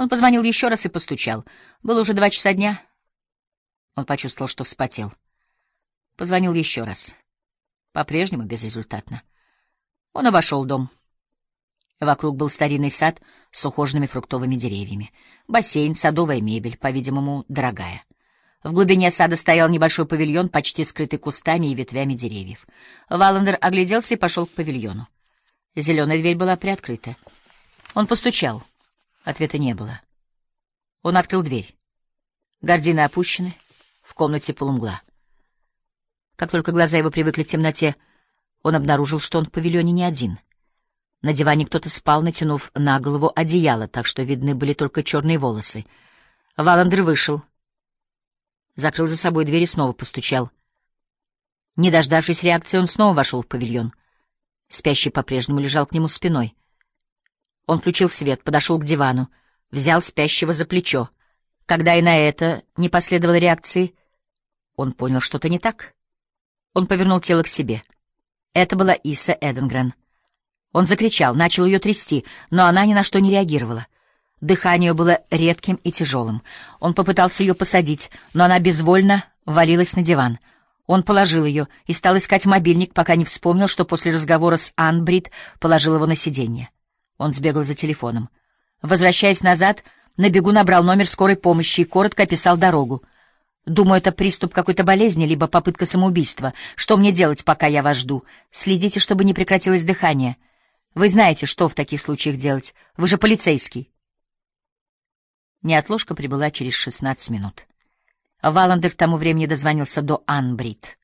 Он позвонил еще раз и постучал. Было уже два часа дня. Он почувствовал, что вспотел. Позвонил еще раз. По-прежнему безрезультатно. Он обошел дом. Вокруг был старинный сад с ухоженными фруктовыми деревьями. Бассейн, садовая мебель, по-видимому, дорогая. В глубине сада стоял небольшой павильон, почти скрытый кустами и ветвями деревьев. Валандер огляделся и пошел к павильону. Зеленая дверь была приоткрыта. Он постучал. Ответа не было. Он открыл дверь. Гардины опущены, в комнате полумгла. Как только глаза его привыкли к темноте, он обнаружил, что он в павильоне не один. На диване кто-то спал, натянув на голову одеяло, так что видны были только черные волосы. Валандер вышел. Закрыл за собой дверь и снова постучал. Не дождавшись реакции, он снова вошел в павильон. Спящий по-прежнему лежал к нему спиной. Он включил свет, подошел к дивану, взял спящего за плечо. Когда и на это не последовало реакции, он понял, что-то не так. Он повернул тело к себе. Это была Иса Эденгрен. Он закричал, начал ее трясти, но она ни на что не реагировала. Дыхание было редким и тяжелым. Он попытался ее посадить, но она безвольно валилась на диван. Он положил ее и стал искать мобильник, пока не вспомнил, что после разговора с Анбрид положил его на сиденье. Он сбегал за телефоном. Возвращаясь назад, на бегу набрал номер скорой помощи и коротко описал дорогу. Думаю, это приступ какой-то болезни, либо попытка самоубийства. Что мне делать, пока я вас жду? Следите, чтобы не прекратилось дыхание. Вы знаете, что в таких случаях делать. Вы же полицейский. Неотложка прибыла через 16 минут. Валандер к тому времени дозвонился до Анбрид.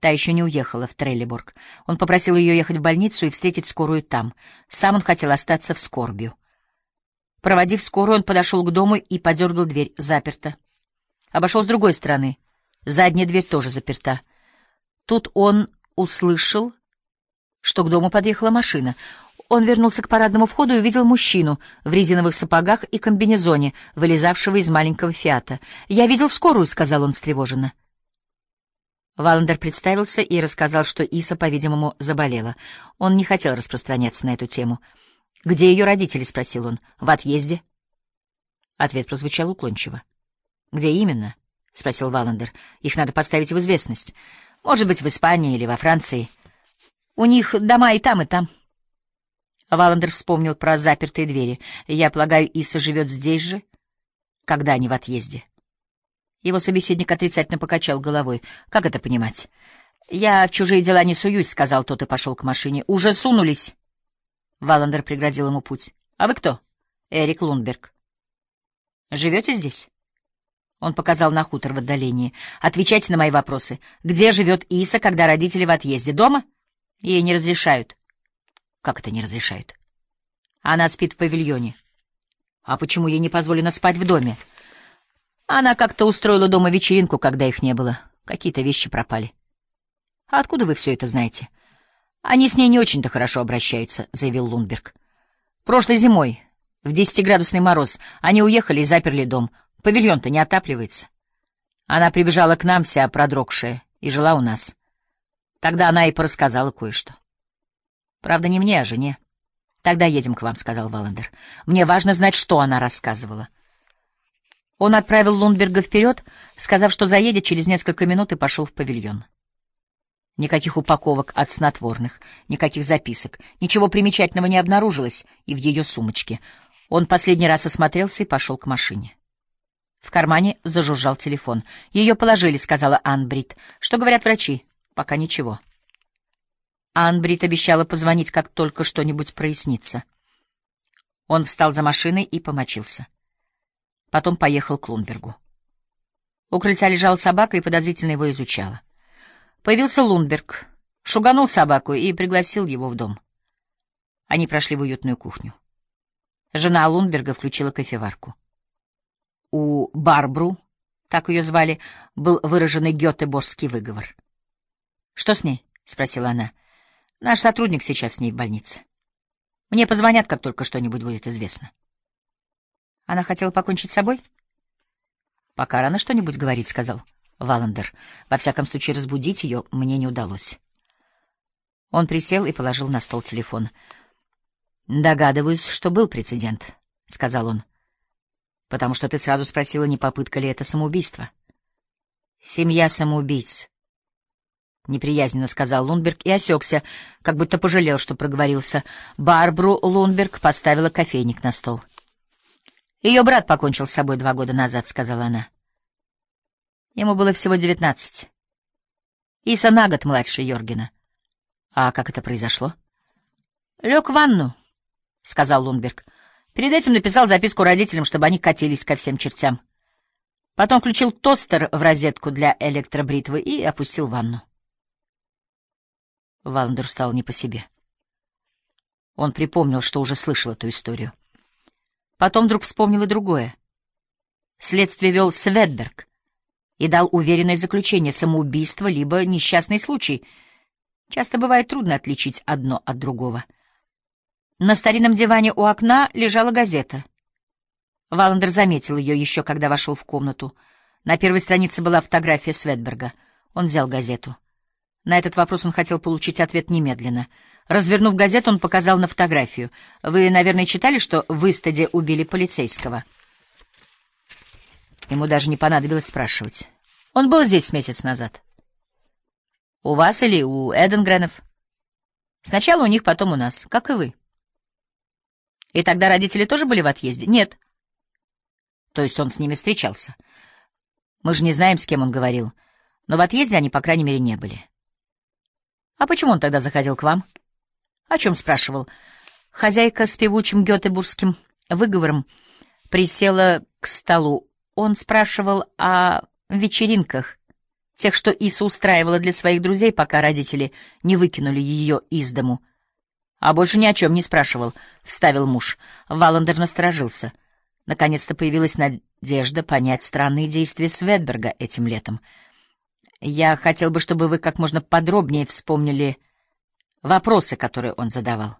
Та еще не уехала в Треллиборг. Он попросил ее ехать в больницу и встретить скорую там. Сам он хотел остаться в Скорбию. Проводив скорую, он подошел к дому и подергал дверь. Заперта. Обошел с другой стороны. Задняя дверь тоже заперта. Тут он услышал, что к дому подъехала машина. Он вернулся к парадному входу и увидел мужчину в резиновых сапогах и комбинезоне, вылезавшего из маленького фиата. «Я видел скорую», — сказал он встревоженно. Валандер представился и рассказал, что Иса, по-видимому, заболела. Он не хотел распространяться на эту тему. «Где ее родители?» — спросил он. «В отъезде». Ответ прозвучал уклончиво. «Где именно?» — спросил Валандер. «Их надо поставить в известность. Может быть, в Испании или во Франции. У них дома и там, и там». Валандер вспомнил про запертые двери. «Я полагаю, Иса живет здесь же, когда они в отъезде». Его собеседник отрицательно покачал головой. «Как это понимать?» «Я в чужие дела не суюсь», — сказал тот и пошел к машине. «Уже сунулись!» Валандер преградил ему путь. «А вы кто?» «Эрик Лунберг». «Живете здесь?» Он показал на хутор в отдалении. «Отвечайте на мои вопросы. Где живет Иса, когда родители в отъезде? Дома?» «Ей не разрешают». «Как это не разрешают?» «Она спит в павильоне». «А почему ей не позволено спать в доме?» Она как-то устроила дома вечеринку, когда их не было. Какие-то вещи пропали. А откуда вы все это знаете? Они с ней не очень-то хорошо обращаются, заявил Лунберг. Прошлой зимой, в десятиградусный мороз, они уехали и заперли дом. Павильон-то не отапливается. Она прибежала к нам вся продрогшая и жила у нас. Тогда она и порассказала кое-что. Правда, не мне, а жене. Тогда едем к вам, сказал Валандер. Мне важно знать, что она рассказывала. Он отправил Лундберга вперед, сказав, что заедет через несколько минут, и пошел в павильон. Никаких упаковок от снотворных, никаких записок, ничего примечательного не обнаружилось и в ее сумочке. Он последний раз осмотрелся и пошел к машине. В кармане зажужжал телефон. «Ее положили», — сказала Ан Брит. «Что говорят врачи?» «Пока ничего». Ан Брит обещала позвонить, как только что-нибудь прояснится. Он встал за машиной и помочился. Потом поехал к Лунбергу. У крыльца лежала собака и подозрительно его изучала. Появился Лунберг, шуганул собаку и пригласил его в дом. Они прошли в уютную кухню. Жена Лунберга включила кофеварку. У Барбру, так ее звали, был выраженный гетеборгский выговор. «Что с ней?» — спросила она. «Наш сотрудник сейчас с ней в больнице. Мне позвонят, как только что-нибудь будет известно». Она хотела покончить с собой? Пока рано что-нибудь говорить, сказал Валандер. Во всяком случае, разбудить ее мне не удалось. Он присел и положил на стол телефон. Догадываюсь, что был прецедент, сказал он. Потому что ты сразу спросила, не попытка ли это самоубийство. Семья самоубийц. Неприязненно сказал Лунберг и осекся, как будто пожалел, что проговорился. Барбру Лунберг поставила кофейник на стол. Ее брат покончил с собой два года назад, сказала она. Ему было всего девятнадцать. Иса на год младше Йоргена. А как это произошло? Лег в ванну, сказал Лунберг. Перед этим написал записку родителям, чтобы они катились ко всем чертям. Потом включил тостер в розетку для электробритвы и опустил ванну. Валандер стал не по себе. Он припомнил, что уже слышал эту историю. Потом вдруг и другое. Следствие вел Светберг и дал уверенное заключение — самоубийство либо несчастный случай. Часто бывает трудно отличить одно от другого — на старинном диване у окна лежала газета. Валандер заметил ее еще, когда вошел в комнату. На первой странице была фотография Светберга. Он взял газету. На этот вопрос он хотел получить ответ немедленно. Развернув газету, он показал на фотографию. «Вы, наверное, читали, что в Истаде убили полицейского?» Ему даже не понадобилось спрашивать. «Он был здесь месяц назад». «У вас или у Эденгренов?» «Сначала у них, потом у нас, как и вы». И тогда родители тоже были в отъезде? Нет. То есть он с ними встречался? Мы же не знаем, с кем он говорил. Но в отъезде они, по крайней мере, не были. А почему он тогда заходил к вам? О чем спрашивал? Хозяйка с певучим гетебургским выговором присела к столу. Он спрашивал о вечеринках, тех, что Иса устраивала для своих друзей, пока родители не выкинули ее из дому — а больше ни о чем не спрашивал, — вставил муж. Валандер насторожился. Наконец-то появилась надежда понять странные действия Светберга этим летом. Я хотел бы, чтобы вы как можно подробнее вспомнили вопросы, которые он задавал.